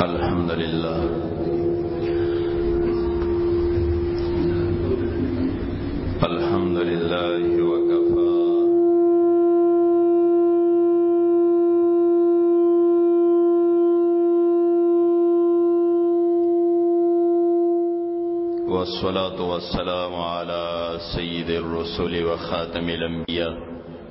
الحمد لله الحمد لله وكفى والصلاة والسلام على سيد الرسل وخاتم الأنبياء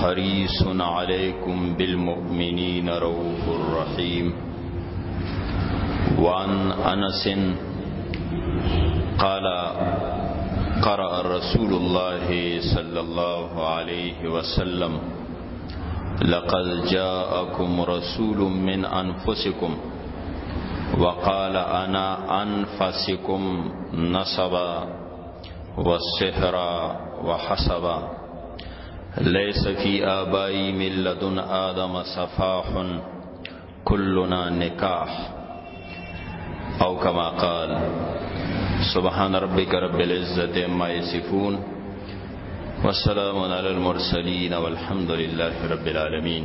حريص عليكم بالمؤمنين رؤوف رحيم وعن أنس قال قرأ رسول الله صلى الله عليه وسلم لقد جاءكم رسول من أنفسكم وقال أنا أنفسكم نصبا والسحر وحسبا ليس في آبائي من لدن آدم صفاح كلنا نكاح او کما قال سبحان ربك رب العزة عما يصفون والسلام على المرسلين والحمد لله رب العالمين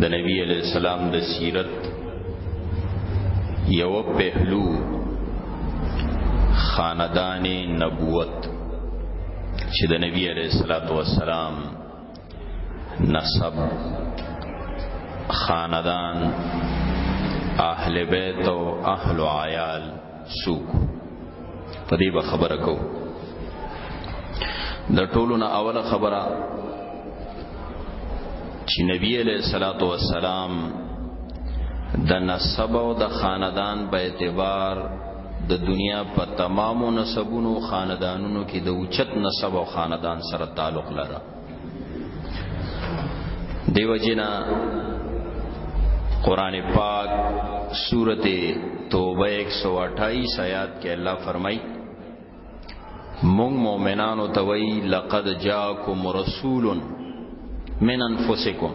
د نبی علی السلام د سیرت یو پهلو خاندان نبوت چې د نبی علی السلام نسب خاندان اهل بیت او اهل عیال سوق په دې به خبره کو د ټولو نه اوله خبره چې نبی علیہ الصلوۃ والسلام د نسب او د خاندان په اعتبار د دنیا په تمامو نسبونو خاندانونو کې د اوچت نسب او خاندان سره تعلق لري دیو جنا قرآن پاک سورت توبہ ایک سو اٹھائیس آیات کے اللہ فرمائی مونگ مومنانو توئی لقد جاکم رسول من انفسکم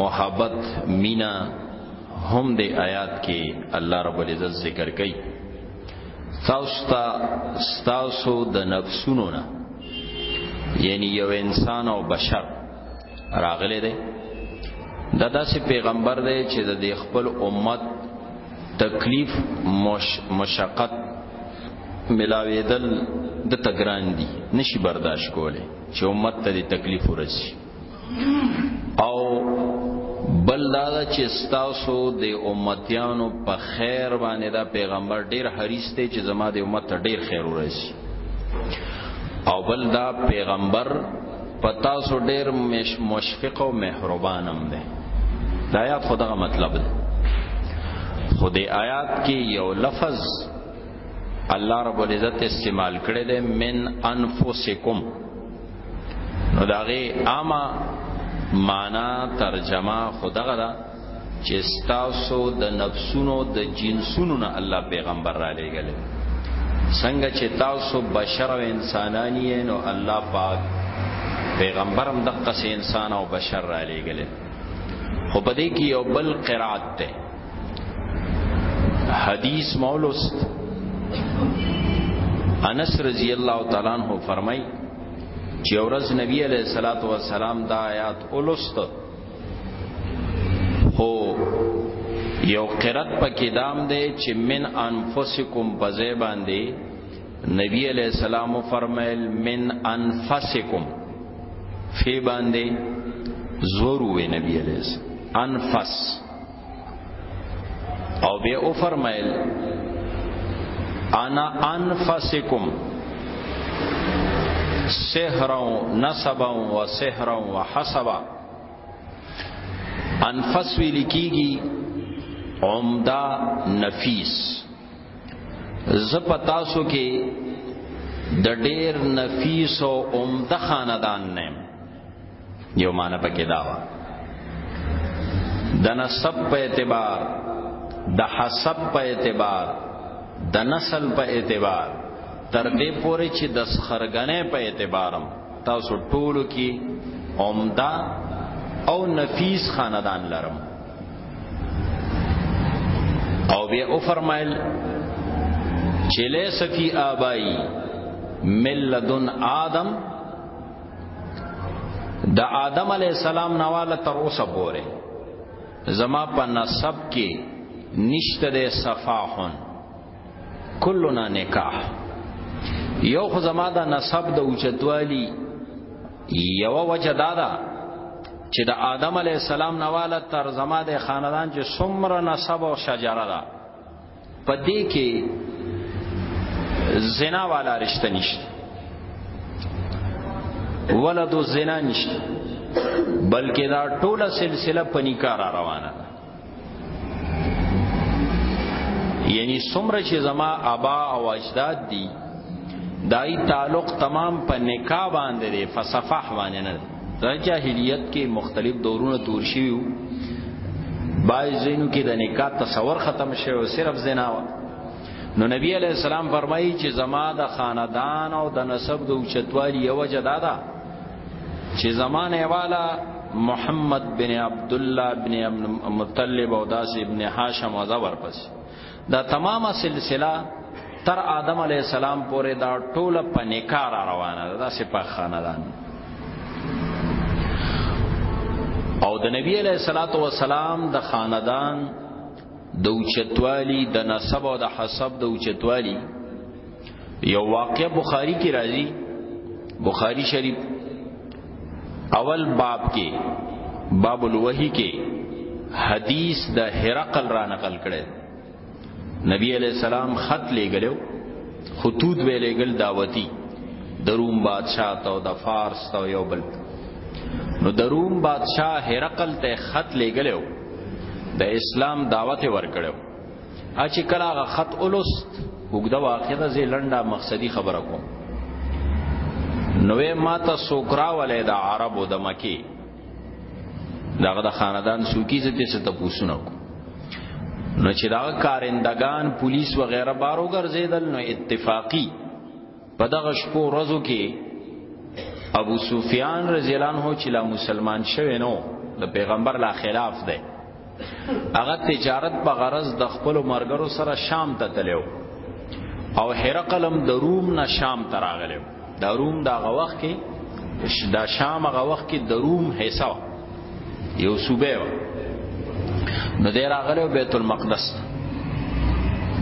محبت مینا هم د آیات کې الله رب العزت ذکر کوي تاسو ته تاسو د نفسونو نه یعنی یو انسان او بشر راغله ده دا داسې پیغمبر دی چې د خپل امت تکلیف مش مشقت ملاویدل د تګران دي نشي برداشت کوله چې امت ته تکلیف ورسي او بل دا چې تاسو د امتیانو په خیر باندې دا پیغمبر ډیر حریص دی چې زما د امت ته ډیر خیر ورسي او بل دا پیغمبر په تاسو ډیر مشفق او مهربان هم دی دا آیات خدغه مطلب دی خو د آیات کې یو لفظ الله رب العزت استعمال کړی دی من انفسکم نو داغه عامه معنا ترجمه خدغه ده چې تاسو د نفسونو د جنسونو نه الله پیغمبر را لېګل څنګه چې تاسو بشر او انسانانی نو الله پاک پیغمبرم دغه انسان او بشر را لېګل خو په دې کې یو بل قرات ده حدیث مولست انس رضی الله تعالی عنہ فرمای چې اورز نبی علیہ الصلات والسلام دا آیات اولست هو یو قرات پکې دام دی چې من انفسکم بزې باندې نبی علیہ السلام فرمایل من انفسکم فی باندې زور وې نبی علیہ السلام انفس او بیا او فرمایل انا انفسکم سحرا نسبا و سحرا و حسبا انفس ویل کیږي عمدا نفیس ز پتاسو کې د ډیر نفیس او عمده خاندان نه یو معنی پکې دا و د نسب په اعتبار د حسب په اعتبار د نسل په اعتبار تر دې پورې چې د خرګنې په اعتبارم تاسو ټولو کې عمده او نفیس خاندان لرم او بیا او فرمایل چې لیس فی آبائی ملذن آدم د آدم علی السلام نواله تر اوسه پورې زما په نسب کې نشته د صفاحون کلنا نکاح یو خو زما د نسب د اوچتوالی یو وجه دادا چې د آدم علی السلام نواله تر زما د خاندان چې څومره نسب او شجره ده په دې کې زنا والا رشتہ نشته ولد الزنا نشته بلکې دا ټوله سلسله په نکاح را روانه ده یعنی څومره چې زما ابا او اجداد دي دای تعلق تمام په نکاح باندې دی فصفح باندې نه د جاهلیت کې مختلف دورونه تور شویو بای زینو کې د نکاح تصور ختم شوی او صرف زنا و نو نبی علی السلام فرمایي چې زما د خاندان او د نسب د اوچتوالي یو جدا ده چې زمانه والا محمد بن عبد الله بن مطلب او داس ابن هاشم او زبر پس دا تمامه سلسله تر آدم علی السلام پورې دا ټوله په نکاح روانه ده دا سپه خاندان او د نبی علیہ الصلات والسلام د خاندان د اوچتوالی د نسب او د حسب د اوچتوالی یو واقع بخاری کی راځي بخاری شریف اول باب کې باب الوحی کې حدیث د هرقل را نقل کړي نبی علیہ السلام خط لګلو خطوط به لګل دعوتی د روم بادشاہ ته او د فارس ته یو بل نو د روم بادشاہ هرقل ته خط لګلو د اسلام دعوت ورکړو اچ کلا غ خط اولست وګدا واقع ده زه لنډه مقصدی خبره کوم نوې ماته سوکرا ولې د عربو د مکی داغه د خاندان سوکی زته څه تپوسونه کو نو چې دا کارندگان پولیس و غیره بارو ګرځیدل نو اتفاقی په دغه شپو ورځو کې ابو سفیان رضی الله عنه چې لا مسلمان شوی نو د پیغمبر لا خلاف دی هغه تجارت په غرض د خپل مرګرو سره شام ته تلو او هرقلم د روم نه شام ته راغلی د روم دا غوخ کې دا شام غوخ کې د روم حصہ یو صوبه و نو دی راغلی بیت المقدس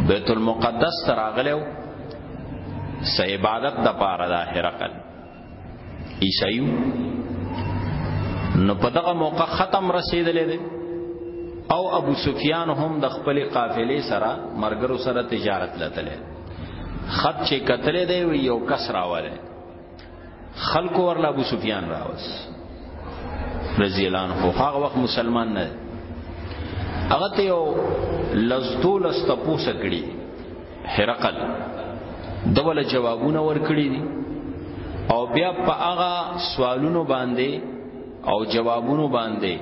بیت المقدس ته راغلی س عبادت د پاره د هرقل عیسایو نو په دغه موقع ختم رسیدلې ده او ابو سفیان هم د خپل قافلې سره مرګرو سره تجارت لته ختم چې کتلې دی یو کس راواله خلق ورلا ابو سفیان راوس رضی الله عنه هغه وخت مسلمان نه هغه ته یو لزدو لستپو سکړي هرقل دول جوابونه ورکړي دي او بیا په هغه سوالونو باندې او جوابونو باندې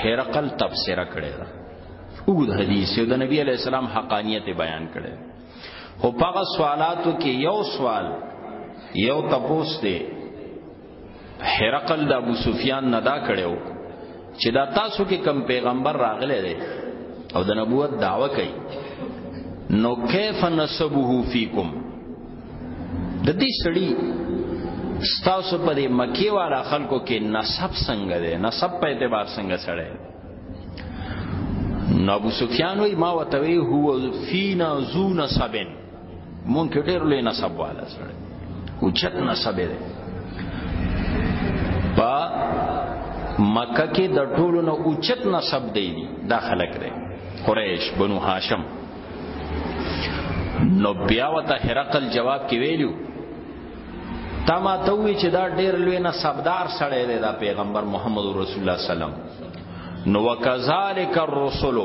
هرقل تفسیر کړي دا وګد حدیث یو د نبی علی السلام حقانیت بیان کړي خو پغه سوالاتو کې یو سوال یو تپوس دی حرقل د ابو سفیان نه دا کړو چې دا تاسو کې کم پیغمبر راغلی دی او د نبوت دعوه کوي نو کیف نسبه فیکم د دې سړی ستاسو په دې مکی والا خلکو کې نسب څنګه دی نسب په اعتبار څنګه سړی نو ابو سفیان وی ما وتوی هو فینا ذو نسب مونږ ډېر لوی نسب والا سره او چت نسب دی په مکه کې د ټولو نو اوچت نسب دی دا خلک دی قریش بنو هاشم نو بیا وته هرقل جواب کې ویلو تا ما ته وی چې دا ډیر لوی نه سبدار سړی دی دا پیغمبر محمد رسول الله سلام نو وکذالک الرسل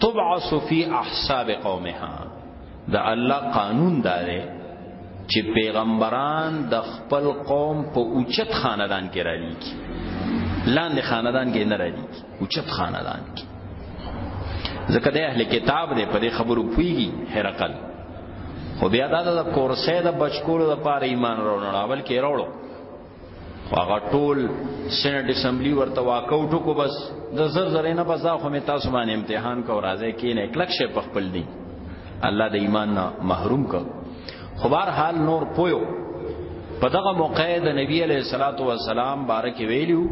تبعث فی احساب قومها دا الله قانون داره چې پیغمبران د خپل قوم په اوچت خاندان کې راځي کی لاندې خاندان کې نه راځي کی اوچت خاندان کې ځکه د اهل کتاب دی په دې خبرو پويږي هرقل خو بیا دا د کورسې د بچکولو د پاره ایمان راوړل اول کې راوړو هغه ټول سېنات اسمبلی ورته واکو ټکو بس د زر زر نه بس خو می تاسو باندې امتحان کو راځي کې نه کلک شي په خپل دي الله د ایمان نه محروم کو خو بهر حال نور پویو په دغه موقع د نبی علیہ الصلوۃ والسلام بارک ویلو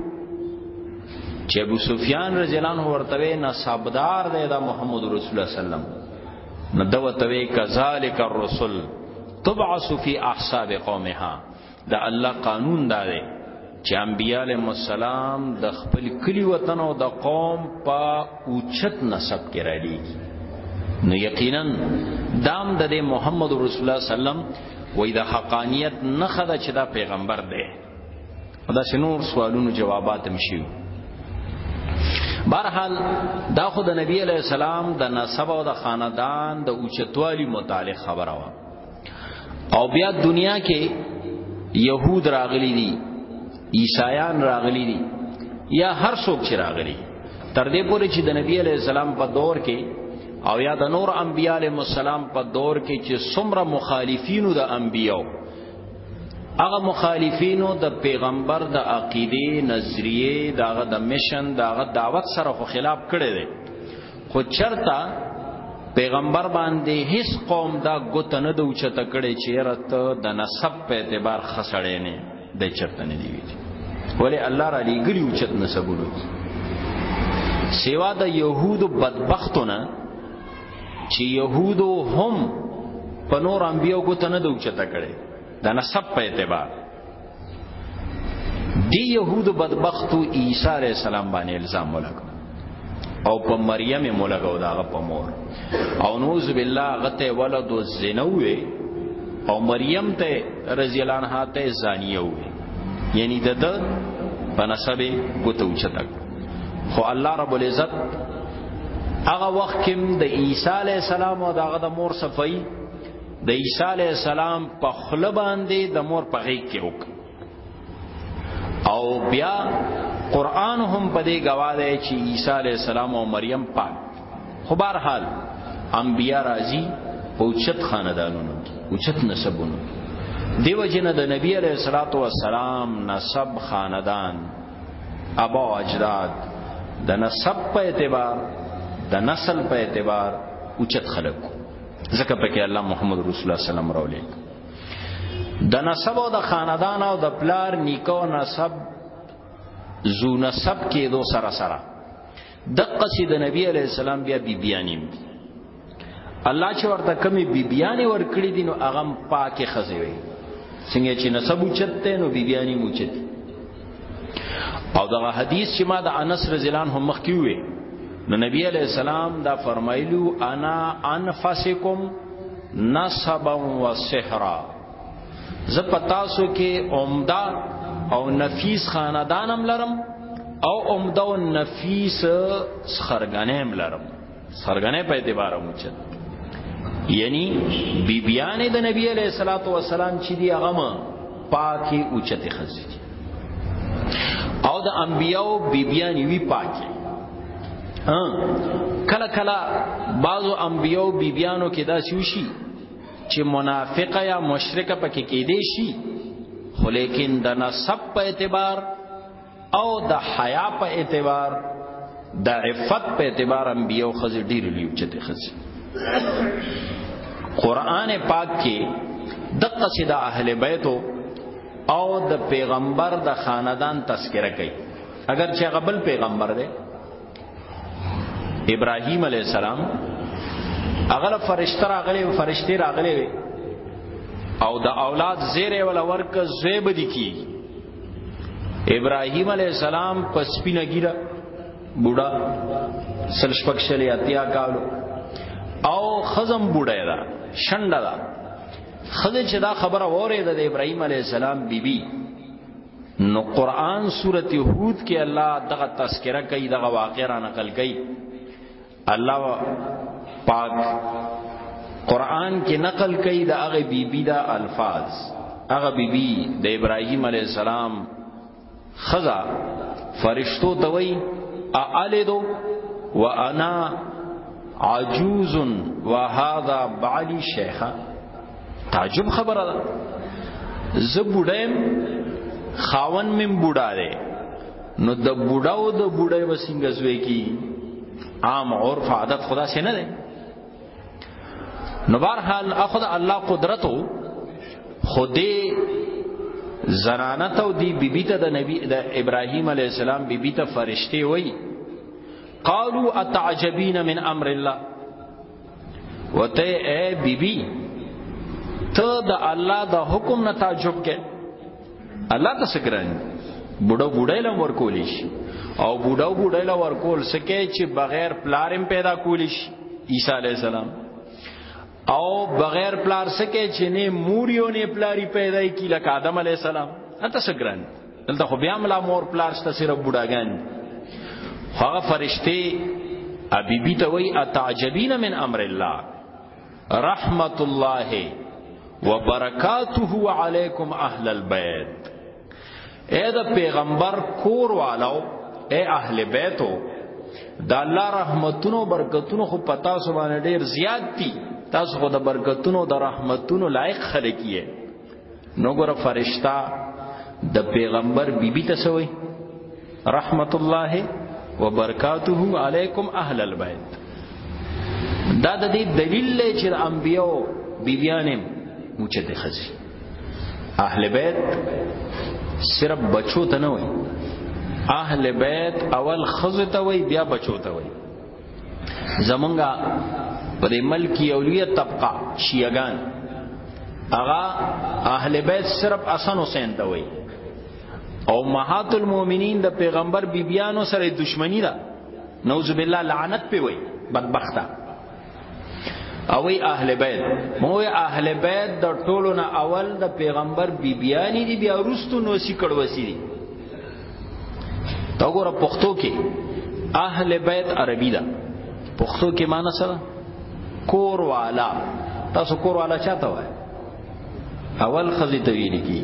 چې ابو سفیان رضی الله عنه ورته نه صاحبدار دی د محمد رسول الله صلی الله علیه وسلم نو دو توی کذالک الرسل تبعث فی احساب قومها دا الله قانون دا دی چې انبیاله مسالم د خپل کلی وطن او د قوم په اوچت نسب کې را لېږي نو یقینا دام د محمد رسول الله سلام وې د حقانیت نه خدا چې دا پیغمبر دی دا شنور سوالونو جوابات هم شي برحال دا خو د نبی علی السلام د نسب او د خاندان د اوچتوالی متعلق خبره وا او بیا دنیا کې يهود راغلي دي عیسایان راغلي دي یا هر څوک چې راغلي تر دې پورې چې د نبی علی السلام په دور کې او یا د نور انبیاء علیهم السلام په دور کې چې څومره مخالفینو د انبیاو هغه مخالفینو د پیغمبر د عقیده نظریه داغه د میشن داغه دعوت سره خو خلاف کړي دي خو چرتا پیغمبر باندې هیڅ قوم دا ګوت نه د اوچته کړي چې رات د نسب په اعتبار خسړې نه د چرته نه دی ولی الله را لګلی اوچت نسبونه سیوا د يهودو بدبختونه چې يهودو هم په نور انبيو ګوت نه دوچته کړي دا نسب په اعتبار دی يهود بدبختو عيسى عليه السلام باندې الزام ولګو او په مریم مولګو دا په مور او نوز بالله غته ولد زنوي او مریم ته رضی الله عنها ته زانیه وي یعنی د په نسبه ګوتو چتک خو الله رب العزت هغه وخت کې د عیسی علی السلام او دغه د مور صفای د عیسی علی السلام په خله باندې د مور په غیږ کې وک او بیا قران هم په دې گواهه چې عیسی علی السلام او مریم پاک خو بهر حال انبیا راضی او چت خاندانونو کې او چت نسبونو دیو جن د نبی علیہ الصلوۃ والسلام نسب خاندان ابا او اجداد د نسب په اعتبار د نسل په اعتبار اوچت خلق ځکه پکې الله محمد رسول الله سلام راولې د نسب او د خاندان او د پلار نیکو نسب زو نسب کې دو سره سره دقه سي د نبی عليه السلام بیا بی بیانیم دي الله چې ورته کمی بی بیانې ور کړی دي نو هغه پاکه خزه وي څنګه چې نسب چته نو بی بیانې مو چته او دغه حدیث چې ما د انس رضی الله عنه مخ کیوي نو نبی علیہ السلام دا فرمایلو انا انفسکم نصبا و سحرا زه پتاسو کې عمده او نفیس خاندانم لرم او عمده او نفیس سرګنیم لرم سرګنې په اعتبار موچت یعنی بیبیانه د نبی علیہ الصلوۃ والسلام چې دی هغه پاکي اوچته خزي او د انبیاو بیبیان وی پاکي کله کله بعضو انبیاو بیبیانو کې دا شوشي چې منافقه یا مشرکه پکې کې دی شي خو لیکن د نسب په اعتبار او د حیا په اعتبار د عفت په اعتبار انبیو خزر ډیر لیو چته خزر قران پاک کې د قصیده اهل بیت او د پیغمبر د خاندان تذکرہ کوي اگر چې غبل پیغمبر دی ابراهيم عليه السلام اغله فرشتہ راغلي فرشتي راغلي او د اولاد زیره ولا ورک زیب دي کی ابراهيم عليه السلام په سپینه ګیره بوډا سلشپکشلی اتیا کالو او خزم بوډا دا شنډه دا خزه چې دا خبره وره د ابراهيم عليه السلام بیبي بی نو قران سورته هود کې الله دغه تذکرہ کوي دغه واقعه را نقل کوي الله پاک قران کې نقل کوي د هغه بیبي دا الفاظ هغه بیبي د ابراهیم علی السلام خزا فرشتو ته وای االدو وانا عجوز وهذا بعلی شیخا تعجب خبره ده زه بوډایم خاون مم بوډا دی نو د بوډا او د بوډای وسنګ زوی کی عام عرف عادت خدا سي نه دی نو بهر حال اخذ الله قدرتو خودی زنانه ته دی بیبی ته د نبی د ابراهیم علی السلام بیبی ته فرشته وای قالوا اتعجبین من امر الله وته اے بی بی ته د الله د حکم نه تعجب کې الله ته سګران بډو بډای لم ورکول شي او بډو بډای لم ورکول سکه چې بغیر پلارم پیدا کول شي عیسی علی السلام او بغیر پلار سکه چې نه موریو نه پلاری پیدا کی لکه آدم علی السلام اته سګران دلته خو بیا ملا مور پلار ست سره بډاګان هغه فرشتي ابي بي ته وای اتعجبین من امر الله رحمت الله وبرکاته علیکم اهل البيت اے دا پیغمبر کور والو اے اهل بیتو دا الله رحمتونو برکتونو خو پتا سو باندې ډیر زیات دي تاسو خو د برکتونو د رحمتونو لایق خلک یې نو ګور فرشتہ د پیغمبر بیبي ته سوی رحمت الله وبرکاته علیکم اهل البیت دا د دې دلیل لري چې انبیو بیبیانم موچه د خزي اهل بیت صرف بچو ته نه وای اهل بیت اول خزه ته وای بیا بچو ته وای زمونږه په دې ملک یو لوی طبقه شیعاګان اغا اهل بیت صرف حسن حسین ته وای او مهات المؤمنین د پیغمبر بیبیانو سره دښمنی ده نوذ بالله لعنت په وای بدبخته او وی اهل بیت مو اهل بیت د ټولو نه اول د پیغمبر بیبیانی دی بیا وروسته نو سی کړوسی دی دا ګوره پښتو کې اهل بیت عربی ده پښتو کې معنی سره کور والا تاسو کور والا چاته وای اول خزي ته ویل کی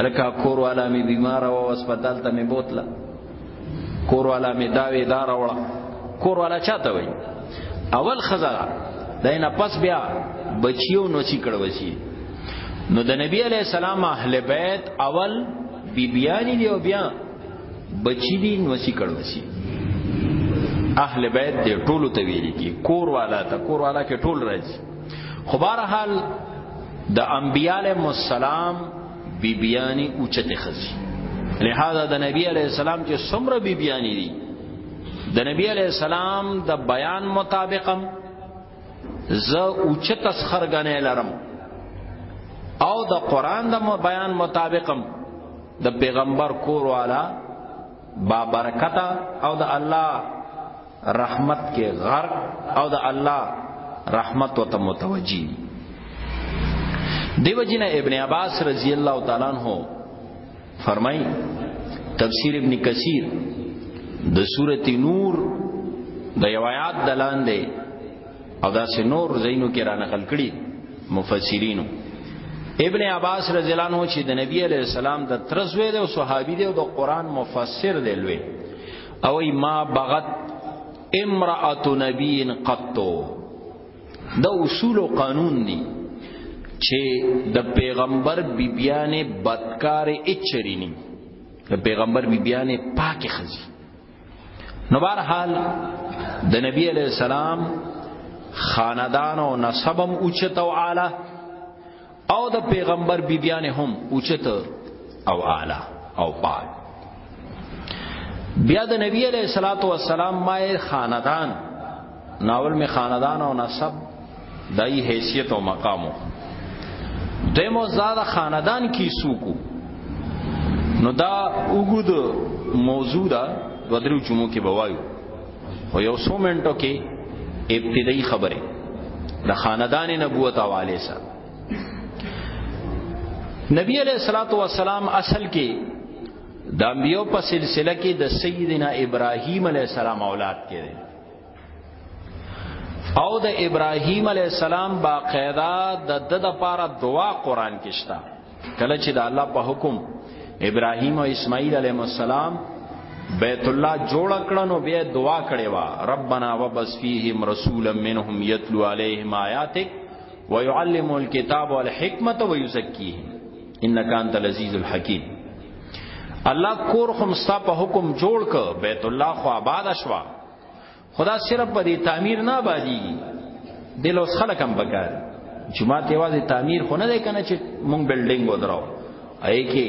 الکا کور والا می بیمار او هسپتال ته می بوتله کور والا می داوی دار وړه کور والا چاته وای اول خزا دینه پس بیا بچیو نو چی کړه وسی نو د نبی علی السلام اهل بیت اول بیبیانی دی او بیا بچی دی نوسی کړوسی اهل بیت دی ټولو ته ویل کی کور والا ته کور والا کې ټول راځي خو بهر حال د انبیاله مسالم بیبیانی اوچته خزي لہذا د نبی علی السلام چې څومره بیبیانی دي د نبی علی السلام د بیان مطابقم زه اوچت اسخرګنې لرم او د قران د بیان مطابقم د پیغمبر کور والا با برکت او د الله رحمت کې غرق او د الله رحمت وته متوجي دیو جن ابن عباس رضی الله تعالی عنہ فرمای تفسیر ابن کثیر د سورته نور د یو آیات دلان دی او دا سه نور زینو کې را نقل کړي مفسرینو ابن عباس رضی الله عنه چې د نبی علی السلام د ترزوی دی او صحابي دی او د قران مفسر دی لوی او ما بغت امراه نبی قطو دا اصول او قانون دي چې د پیغمبر بیبیانې بدکار اچري نه د پیغمبر بیبیانې پاکه خزي نو بهر حال د نبی علی السلام خاندان او نسبم اوچت او اعلی او د پیغمبر بیبیان هم اوچت او اعلی او پاک بیا د نبی علیہ الصلوۃ والسلام ما خاندان ناول می خاندان او نسب دای حیثیت او مقامو دمو زاده خاندان کی سوکو نو دا وګد موضوع دا ودرو چمو کې بوایو خو یو څو منټو کې ابتدایي خبره د خاندان نبوت حواله سره نبی علیہ الصلوۃ والسلام اصل کې د انبیو په سلسله کې د سیدنا ابراهیم علیه السلام اولاد کې دی او د ابراهیم علیه السلام باقاعده د د لپاره دعا قران کې شته کله چې د الله په حکم ابراهیم او اسماعیل علیهم السلام بیت الله جوړ کړنو بیا دعا کړې وا ربنا وبس فیهم رسولا منهم یتلو علیهم آیاتک ويعلم الكتاب والحکمت ويزکیهم انک انت العزیز الحکیم الله کور خمستا په حکم جوړ ک بیت الله خو آباد شوا خدا صرف په دې تعمیر نه باجیږي د لوس خلک هم پکار جمعه ته وازه تعمیر خو نه دی کنه چې مونږ بلډینګ ودراو اې کې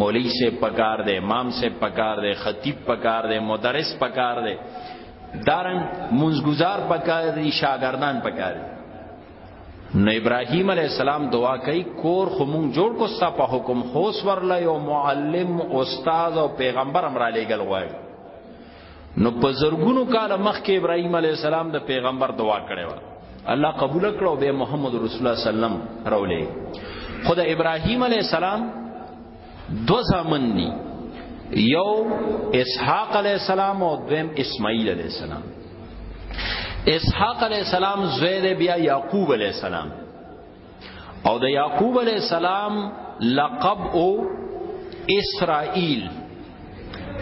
مولوی سے پکار دے امام سے پکار دے خطیب پکار دے مدرس پکار دے دارن منزګزار پکار دي شاګردان پکار دي نو ابراهیم علی السلام دعا کوي کور خو مونږ جوړ کو ستا په حکم خوس ورله یو معلم استاد او پیغمبر امر علی ګل غواړي نو په زرګونو کال مخکې ابراهيم عليه السلام د پیغمبر دعا کړې و الله قبول کړو به محمد رسول الله سلام راولې خدای ابراهيم عليه السلام دو زامن دي یو اسحاق عليه السلام او دویم اسماعیل عليه السلام اسحاق عليه السلام زوی بیا یعقوب عليه السلام او د یعقوب علی السلام لقب او اسرائیل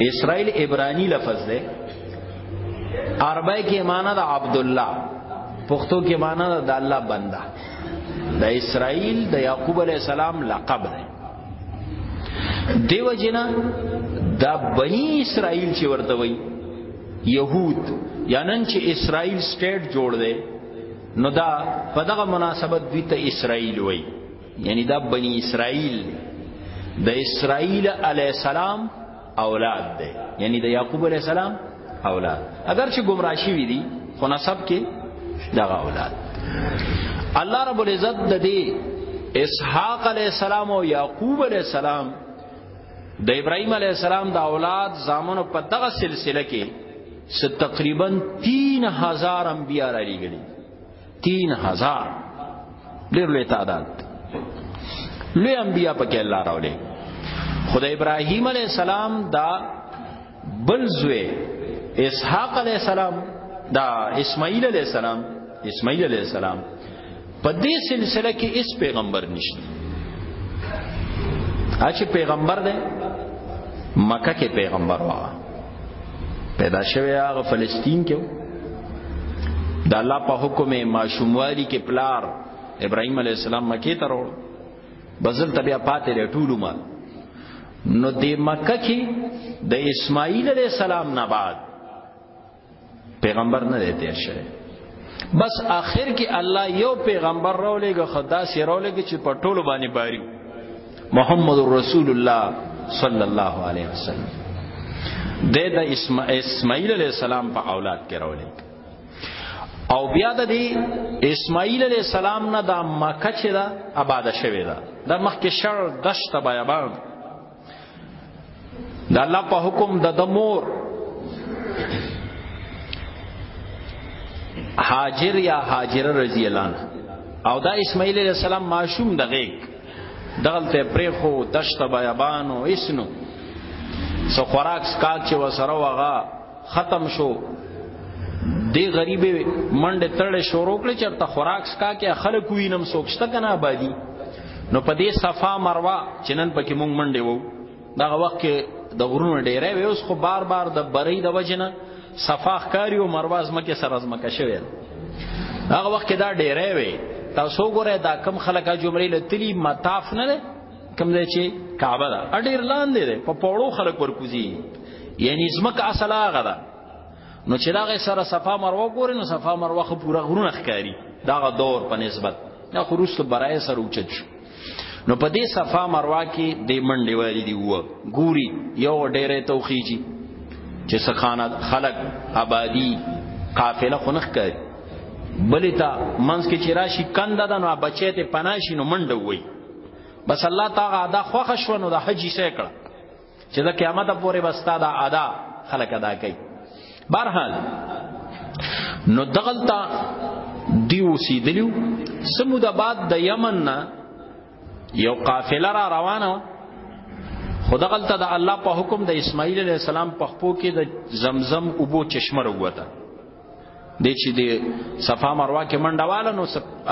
اسرائیل عبرانی لفظ ده عربی کې معنی د عبد الله پښتو کې معنی د الله بنده د اسرائیل د یعقوب علی السلام لقب ده دیو جنا دا بنی اسرائیل چې ورته وای يهود یانن چې اسرائیل سټیټ جوړ دی نو دا په دغه مناسبت دوی ته اسرائیل وای یعنی دا بنی اسرائیل د اسرائیل علی السلام اولاد دی یعنی د یعقوب علی السلام اولاد اگر چې گمراه شي وي دي خو نسب کې دغه اولاد الله رب العزت د دې اسحاق علی السلام او یعقوب علی السلام د ابراهيم عليه السلام د اولاد زامنو په دغه سلسله کې س تقریبا 3000 انبیا را لګلي 3000 ډېر لوی تعداد لوی انبیا په کې الله راولې خدای ابراهيم عليه السلام دا بل زوی اسحاق علی السلام دا اسماعیل علی السلام اسماعیل علی السلام په دې سلسله کې اس پیغمبر نشته اچ پیغمبر دی مکه کې پیغمبر وا پیدا شوی هغه فلسطین کې د الله په حکم ماشوموالی کې پلار ابراهيم عليه السلام مکه ته وروړ بزل تبیا پاتې ټول عمر نو د مکه کې د اسماعیل علیہ السلام نه بعد پیغمبر نه دی تیر شوی بس آخر کې الله یو پیغمبر راولېږي خدا سي راولېږي چې په ټولو باندې باري محمد رسول الله صلی الله علیه وسلم د اسماعیل علیہ السلام په اولاد کې راولېږي او بیا د دې اسماعیل علی السلام نه د مکه چې دا آباد شوی دا د مخکې شر دشت بیابان د الله په حکم د د مور هاجر یا هاجر رضی الله عنها او دا اسماعیل علی السلام معشوم د غیګ دغلته پرېخو دشت بیابان او اسنو سو خوراک سکات چې وسره وغه ختم شو دی غریب منډه تړلې شروع کړې چرته خوراک سکا کې خلک وینم سوکشته کنه آبادی نو په دې صفا مروه چنن پکې مونږ منډه وو دا وخت کې د غرونو ډیره وي اوس خو بار بار د بری د وجنه صفا ښکاری او مروه زمکه سره زمکه شوی هغه وخت کې دا ډیره وي تاسو ګوره دا کم خلک جملې لتلی مطاف نه کم دی چې کعبه ده اډیر لاندې ده په پوړو خلک ورکوزي یعنی زمکه اصله هغه ده نو چې داغه سره صفا مروه ګوري نو صفا مروه خو پورا غرونه ښکاری داغه دور په نسبت نه خروس برای سره اوچت شو نو په دې صفا مروه کې د منډې والی دی و ګوري یو ډېرې توخیږي چې سخانه خلق آبادی قافله خنخ کوي بلې ته منځ کې چې راشي کنده ده نو بچې ته پناشي نو منډه وي بس الله تعالی ادا خوښ شونه د حج یې کړ چې د قیامت پورې بستا دا ادا خلک ادا کوي برحال نو دغلتا دی وسیدلیو سمود آباد د یمن نه یو قافله را روانه خدغلتا د الله په حکم د اسماعیل علی السلام په خپو کې د زمزم اوبو چشمه وروته د چې د صفا مروه کې منډه واله نو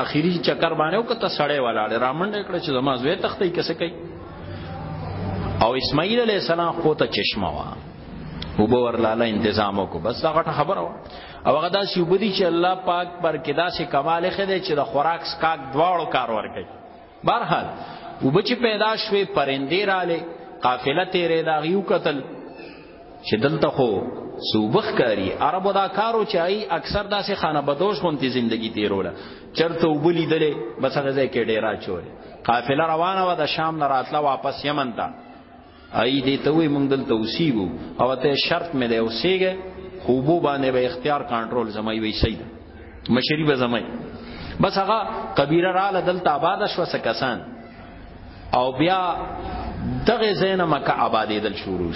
اخیری چکر باندې او کته سړې ولاړ را منډه کړ چې زما زوی تختې کسه کوي او اسماعیل علی السلام خو ته چشمه وا وبو ورلاله تنظیم وکړو بس دا غټه خبره وا او هغه دا سی وبدي چې الله پاک پر کې دا سي کمال خې دې چې د خوراک سکاک دواړو کار ور کوي برحال وبچ پیدا شوې پرندې رااله قافله تیرې دا یو قتل چې دلته خو صوبخ کاری عربو دا کارو چای اکثر داسې خانه بدوش غونتی زندگی تیروله چرته وبلی دلې بس هغه ځای کې ډیرا چول قافله روانه و د شام نه راتله واپس یمن ته ای دې ته وې مونږ دلته اوسېګو او ته شرط مې دی اوسېګې خوبو باندې به اختیار کنټرول زمای وی سید مشری به زمای بس هغه قبیره رااله دلته آباد شو سکسان او بیا دغه زین مکه آبادې دل شروع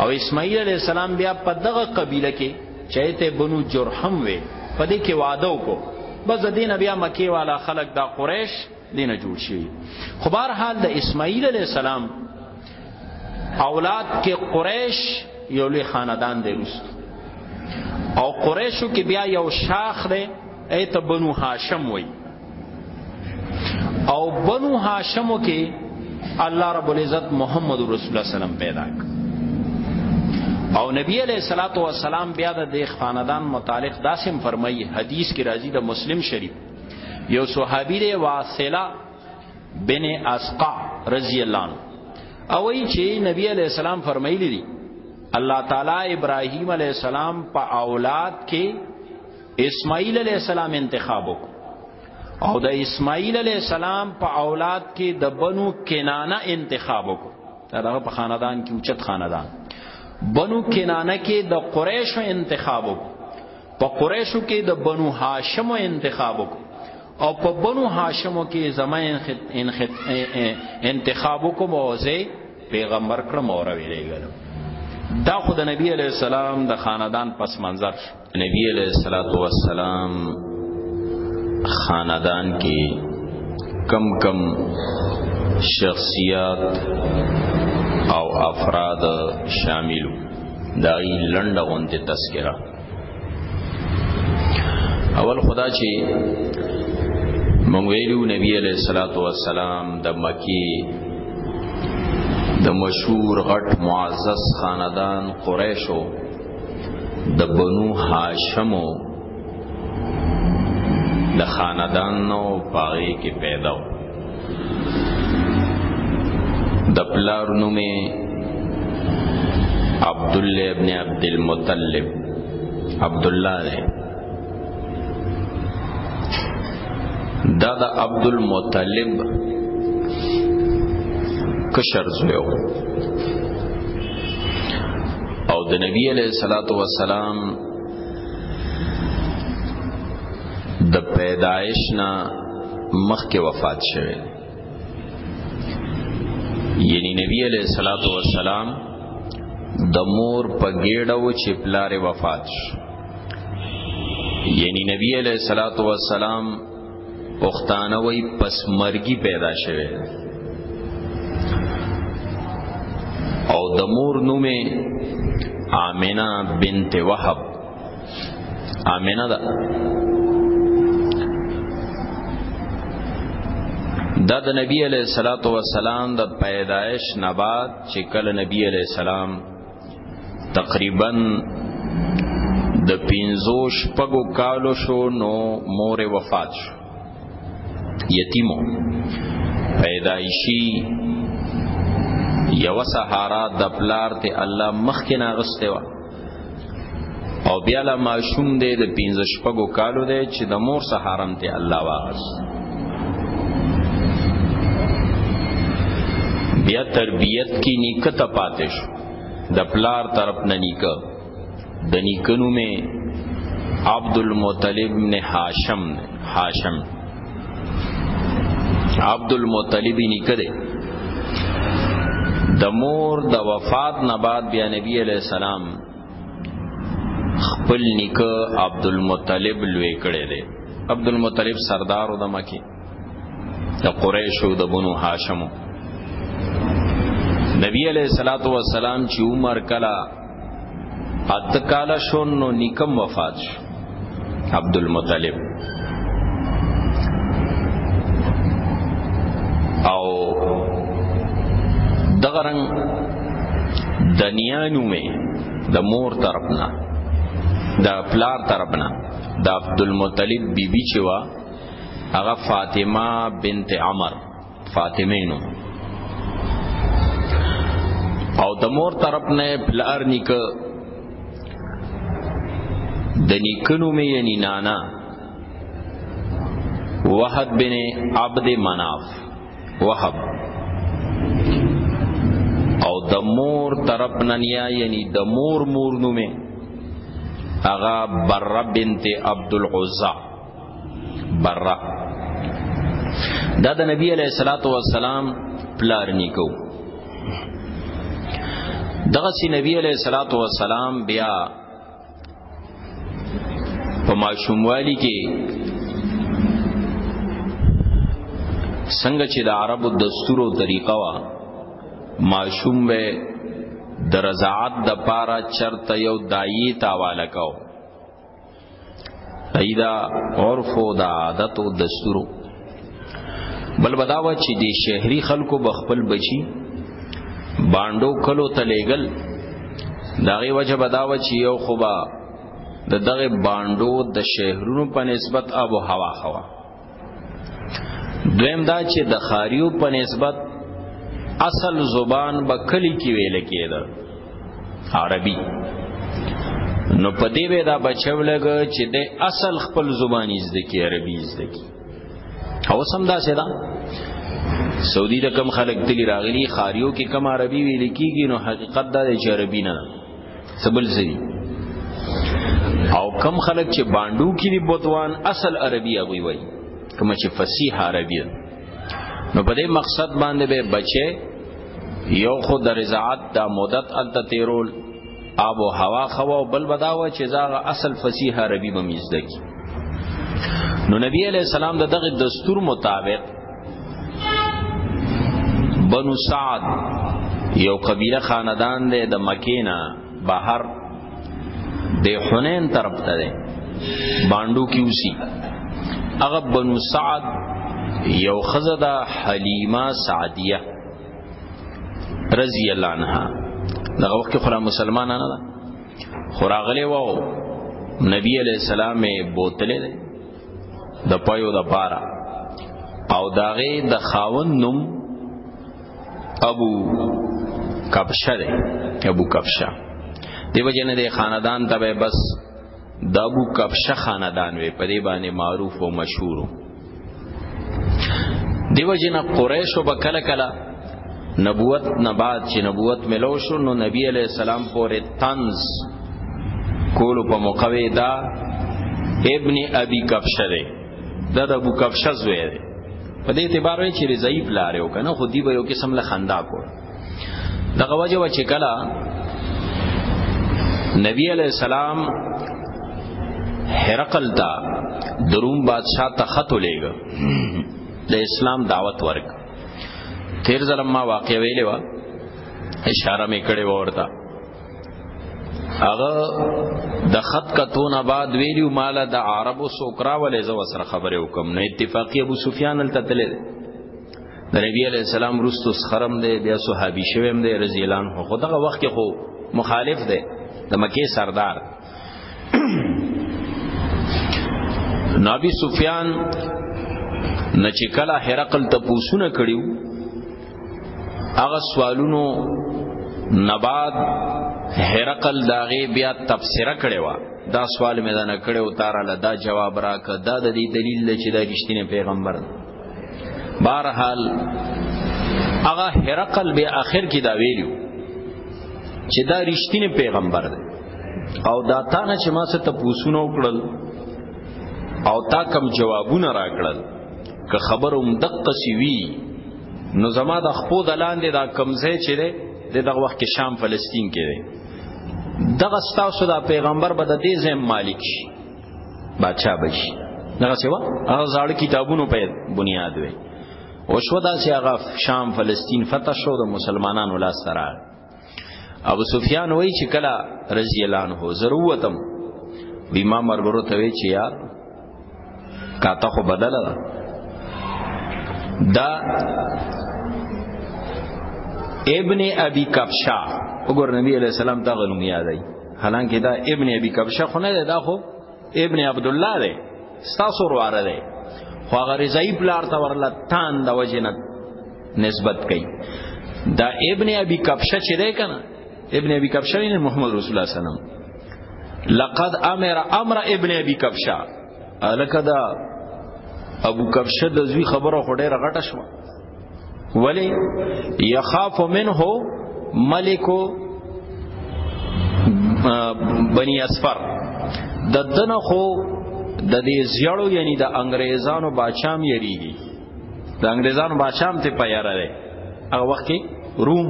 او اسماعیل علی السلام بیا په دغه قبیله کې چایته بنو جرحم وې په دې کې وعده وکړو بس دین بیا مکی والا خلق دا قریش دینه جوړ شي خو بهر حال د اسماعیل علی السلام اولاد کې قریش یو لوی خاندان دی رست او قریشو کې بیا یو شاخ دی ایت بنو هاشم وای او بنو هاشمو کې الله رب العزت محمد رسول الله سلام پیدا کړ او نبی علیہ الصلوۃ والسلام بیا د خاندان متعلق داسم فرمایي حدیث کې راځي د مسلم شریف یو صحابي دی واصله بن اسقع رضی الله عنه او ای چې نبی علی السلام فرمایلی دی الله تعالی ابراهیم علی السلام په اولاد کې اسماعیل علی السلام انتخاب وکړ او د اسماعیل علی السلام په اولاد کې د بنو کنانه انتخاب وکړ دا هغه په خاندان کې اوچت خاندان بنو کنانه کې د قریشو انتخاب وکړ په قریشو کې د بنو هاشم انتخاب وکړو او په بنو هاشمو کې زما انتخاب وکم او زه پیغمبر کړم او راویلېږم دا خو د نبی علی السلام د خاندان پس منظر شو نبی علی الصلاۃ والسلام خاندان کې کم کم شخصیات او افراد شاملو دای لنډه غونډه تذکرہ اول خدا چې مونږ ویلو نبی علیہ الصلوۃ والسلام د مکی د مشهور غټ معزز خاندان قریشو د بنو هاشمو د خاندان نو پاره کې پیدا و د پلار نوم عبد الله ابن عبد المطلب عبد الله دی دا د عبد المطلب کشر زوی او د نبی علیہ الصلوۃ والسلام د پیدایش نه مخکې وفات شوه یعنی نبی علیہ الصلوۃ والسلام د مور په ګډه و چې پلار وفات شو یعنی نبی علیہ الصلوۃ والسلام پښتانه وای پس مرګي پیدا شوه او د مور نومه آمنه بنت وهب امنه ده دا د نبی علیہ الصلوۃ والسلام د پیدایش نه بعد چې کله نبی علیہ السلام تقریبا د پینزو شپګو کالو شو نو مور وفات شو یتیمو پیدایشی یو سهارا د پلار ته الله مخکې ناغسته و او بیا لا ماشوم دی د 15 شپږو کالو دی چې د مور سره حرام دی الله واغس بیا تربیت کی نیکه ته پاتې شو د پلار طرف نه نیکه د نیکنو می عبد المطلب نے هاشم هاشم عبد المطلب نیکه دی د مور د وفات نه بعد بیا نبی علیہ السلام خپل نیکه عبد المطلب لوی کړی دی عبد المطلب سردار د مکی د قریشو د بنو هاشمو نبی علیہ الصلوۃ والسلام چې عمر کلا ات کالا شون نو نیکم وفات شو عبد المطلب او دغرن دنیانو می د مور طرفنا د پلار طرفنا د عبد المطلب بیبي بی چوا هغه فاطمه بنت عمر فاطمه نو او د مور طرف نه پلار نیک د نیکنو مې یعنی نانا وحد بن عبد مناف وحب او د مور طرف نه نیا یعنی د مور مور نو مې اغا بر بنت عبد العزا برا دا د نبی علیہ الصلات والسلام پلار نیکو دغه سی نبی علیہ الصلات والسلام بیا په ماشوموالی کې څنګه چې د عربو دستور او طریقه وا ماشوم به د رضاعت د پاره چرته یو دایي تاواله کاو ایدا عرف او د عادت او دستورو بل بداوه چې د شهري خلکو بخپل بچي باندو کلو تلېګل داغي وجه بداوه چې یو خوبا د دغه باندو د شهرونو په نسبت ابو هوا خوا دویم دا چې د خاریو په نسبت اصل زبان به کلی کې ویل کېده عربي نو په دې به دا بچو لګ چې د اصل خپل زبان زده کې عربي زده کې او سم دا څه دا سعودي د کم خلک تلی راغلي خاریو کې کم عربي ویل کېږي نو حقیقت دا د عربي نه سبل زی او کم خلک چې باندو کې دی بوتوان اصل عربي هغه وای کوم چې فصیح عربي نو په دې مقصد باندې به بچي یو خو د رضاعت دا مدت انت تیرول آب و هوا خوا او بل بداوه چې زاغه اصل فصیح عربي بمیزده کی نو نبی علیہ السلام د دغه دستور مطابق بنو سعد یو قبیله خاندان دی د مکینا بهر د حنین طرف ته دی باندو کې اوسي هغه بنو سعد یو خزه د حلیمه سعدیه رضی الله عنها دغه وخت کې خورا مسلمانانه ده خوراغله وو نبی علیہ السلام بوتلې ده د پيو د پارا او داغه د خاون نوم ابو کبشه ده ابو کبشه دیو جن د خاندان ته بس د ابو کبشه خاندان وي په دې باندې معروف او مشهور دیو جن قریش وبکله کلا نبوت نه بعد چې نبوت ملو شو نو نبی علی السلام پورې طنز کولو په مقوي دا ابن ابي کفشه دی دا د ابو کفشه زوی دی په دې اعتبار وی چې ضعیف لاره او کنه خو دی به یو قسم له خندا کو دغه وجه و چې کلا نبی علی السلام هرقل تا دروم بادشاہ ته خط ولېګ د اسلام دعوت ورک تیر ځل ما واقع ویلې و اشاره مې کړې و ورته هغه د خط کتونه بعد ویلو مال د عربو سوکرا ولې زو سره خبرې وکم نو اتفاقی ابو سفیان الته تللی د نبی علی السلام رستو خرم دی بیا صحابي شوم دی رضی الله عنه خو دغه وخت خو مخالف دی د مکه سردار نبی سفیان نه چې کله هرقل ته پوښونه کړیو هغه سوالونو نباد هرقل داغه بیا تفسیره کړي وا دا سوال مې نه کړي او تار له دا جواب راک دا د دې دلیل چې دا رښتینی پیغمبر دی بهرحال هغه هرقل به اخر کې دا ویلو چې دا رښتینی پیغمبر دی او دا تا نه چې ما څه ته پوسونه وکړل او تا کم جوابونه راکړل که خبروم دقه سی وی نو زما د خپو د لاندې دا کمزې چې ده د دغه وخت کې شام فلسطین کې ده دغه ستاسو دا پیغمبر به د دې زم مالک شي بادشاہ بشي دغه سیوا هغه زاړه کتابونو په بنیاد وي او شو دا چې هغه شام فلسطین فتح شو د مسلمانانو لاس سره ابو سفیان وای چې کلا رضی الله عنه ضرورتم بیمام مرګرو ته وی چې یار کاته خو بدل ده دا ابن ابي کبشا وګور نبی عليه السلام دا غنوم یادای حالانکه دا ابن ابي کبشا خو نه ده دا خو ابن عبد الله دی ستاسو ورواره دی خو هغه رضای پلار ته ورله تان د وجنه نسبت کوي دا ابن ابي کبشه چې دی کنه ابن ابي کبشه نه محمد رسول الله صلی الله علیه وسلم لقد امر امر ابن ابي کبشه الکه دا ابو کبشه د زوی خبره خډه رغټه شوه ولی یخاف منه ملک بنی اسفر د دنه خو د دې زیړو یعنی د انګريزانو بادشام یریږي د انګريزانو بادشام ته پیاره دی هغه وخت کې روم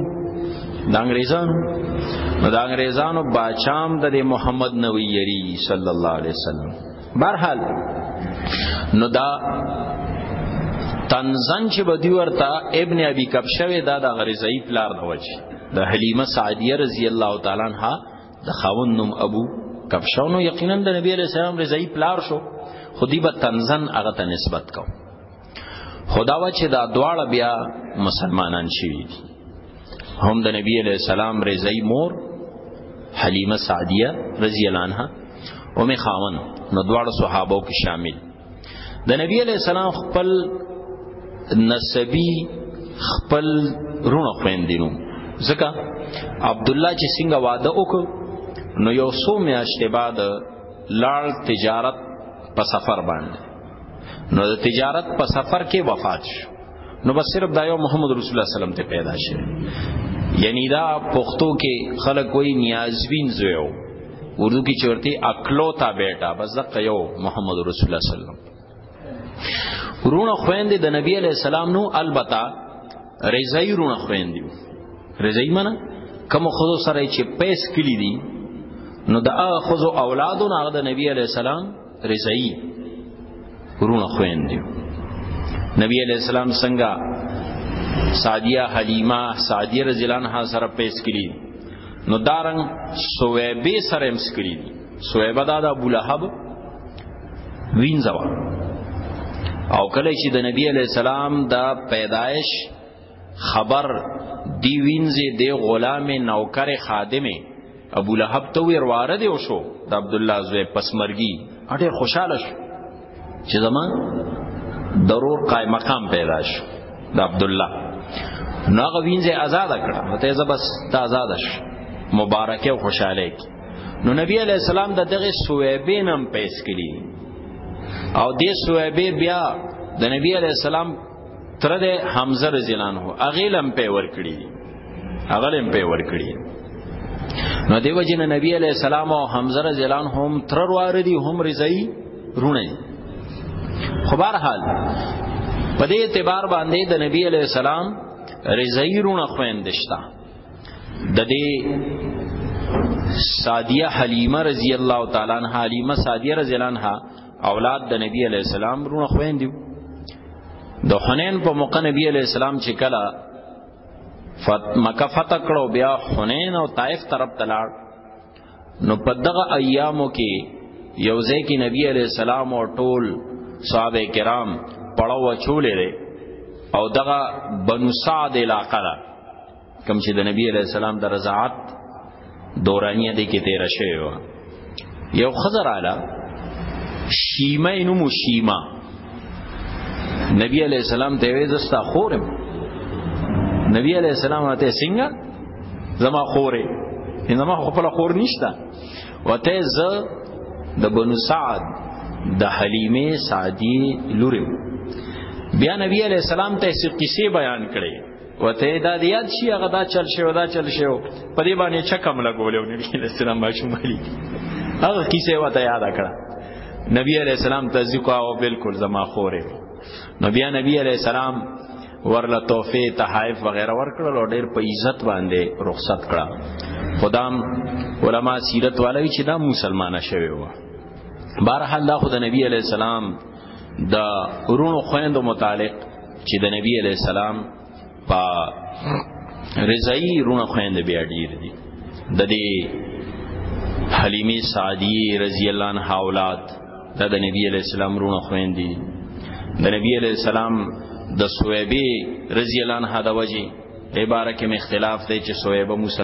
د انګريزانو د انګريزانو بادشام د محمد نوی یری صلی الله علیه وسلم برحال نو دا تنزن چې بدی ورته ابن ابي کبشوي دا د غریزي پلار د وجه د حلیمه سعدیه رضی الله تعالی عنها د خاون نوم ابو کبشونو یقینا د نبی علیہ السلام رضای پلار شو خودی به تنزن هغه ته نسبت کو خداوا چې دا دواړه بیا مسلمانان شوي دي هم د نبی علی السلام رضای مور حلیمه سعدیه رضی الله عنها او می خاون نو دواړه صحابه کې شامل د نبی علی السلام خپل نسبی خپل رونو خويندینو ځکه عبد الله چې څنګه واده وکړ نو یو سو میاشتې بعد لال تجارت په سفر باندې نو د تجارت په سفر کې وفات شو نو بس صرف دا یو محمد رسول الله صلی الله علیه وسلم ته پیدا شي یعنی دا پښتو کې خلک کوئی نیازوین زویو اردو کې چورتي اکلو تا بیٹا بس دغه یو محمد رسول الله صلی الله علیه وسلم رونه خويندې د نبی علی السلام نو البته رضای رونه خويندې رضای معنی کوم خود سره چې پیس کلی دي نو د هغه خود اولادو نه د نبی علی السلام رضایی ورونه خوین دی نبی علیہ السلام څنګه سعدیه حلیمه سعدیه رضی الله عنها سره پیس کړي نو دارنګ سویبه سره هم سکړي سویبه دا د ابو لهب وینځوا او کله چې د نبی علیہ السلام د پیدایش خبر دی وینځي دی غلام نوکر خادمه ابو لهب ته ورواره دی وشو د عبد الله زوی پسمرګي اټه خوشاله شو چې زمان ضرور قائم مقام پیدا شو د عبد الله نو هغه وینځي آزاد کړه ته زبس ته آزاد شو مبارکه او خوشاله کی نو نبی علی السلام د دغه سویبین هم پیس کړي او دې سویبه بیا د نبی علی السلام تر د حمزه رضی الله عنه هغه لم په ور کړی هغه لم په ور کړی نو دیو جن نبی علیہ السلام او حمزه رضی الله عنه هم تر واره دي هم رضای رونه خو بهر حال په دې اعتبار باندې د نبی علیہ السلام رضای رونه خويندشتا د دې سادیه حلیمه رضی الله تعالی عنها حلیمه سادیه رضی الله عنها اولاد د نبی علی السلام رونه خويندې د حنین په موقع نبی علی السلام چې کله مکه فتح کړو بیا حنین او طائف طرف تلاړ نو په دغه ایامو کې یوځه کې نبی علی السلام او ټول صحابه کرام پړاو چولې او دغه بنو سعد علاقه ده کوم چې د نبی علی السلام د رضاعت دورانیه د کې تیر شوی و یو خزر اعلی شیمه نوم شیمه نبی علی السلام ته وې زستا خورم نبی علی السلام ته څنګه زما خوره انما خپل خور نشتا وته ز د بنو سعد د حلیمه سعدی لورم بیا نبی علی السلام ته څه قصې بیان کړي وته دا د یاد شي هغه دا چل شو دا چل شو په دې باندې چکم لګولې او نبی علیہ السلام ماشوم علی هغه کیسه وته یاد کړه نبی علیہ السلام ته ذکر او بالکل زما خوره نو بیا نبی علیہ السلام ورله توفی تحائف وغیرہ ورکړل او ډیر په عزت باندې رخصت کړه خدام علما سیرت والوی چې دا مسلمانه شوی و بهرحال دا خو د نبی علیہ السلام د ورونو خويندو متعلق چې د نبی علی السلام په رضای رونه خويند بیا ډیر دي د دې حلیمه سعدی رضی الله عنها اولاد دا د نبی علی السلام رونه خويند دي د نبی علی السلام د سویبه رضی الله عنها د وجه عبارت کې اختلاف دی چې سویبه موسی